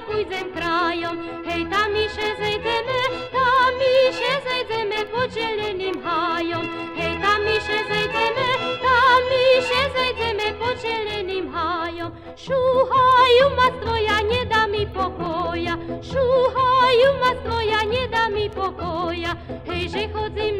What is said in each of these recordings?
pójdzem krajom, hej, tam i się zejdziemy, tam i się zejdziemy pod zielonym hajom, hej, tam i się zejdziemy, tam i się zejdziemy pod zielonym hajom. Szuchaju mastwo, ja nie da mi pokoja, szuchaju mastwo, ja nie da mi pokoja, hej, że chodzim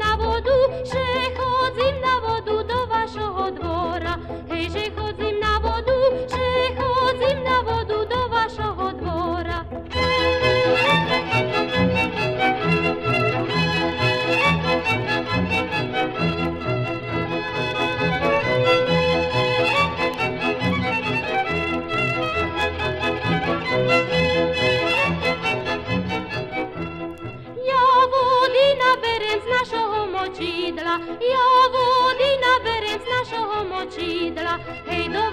našoho močidla, jovu dina berem z našoho močidla, hej do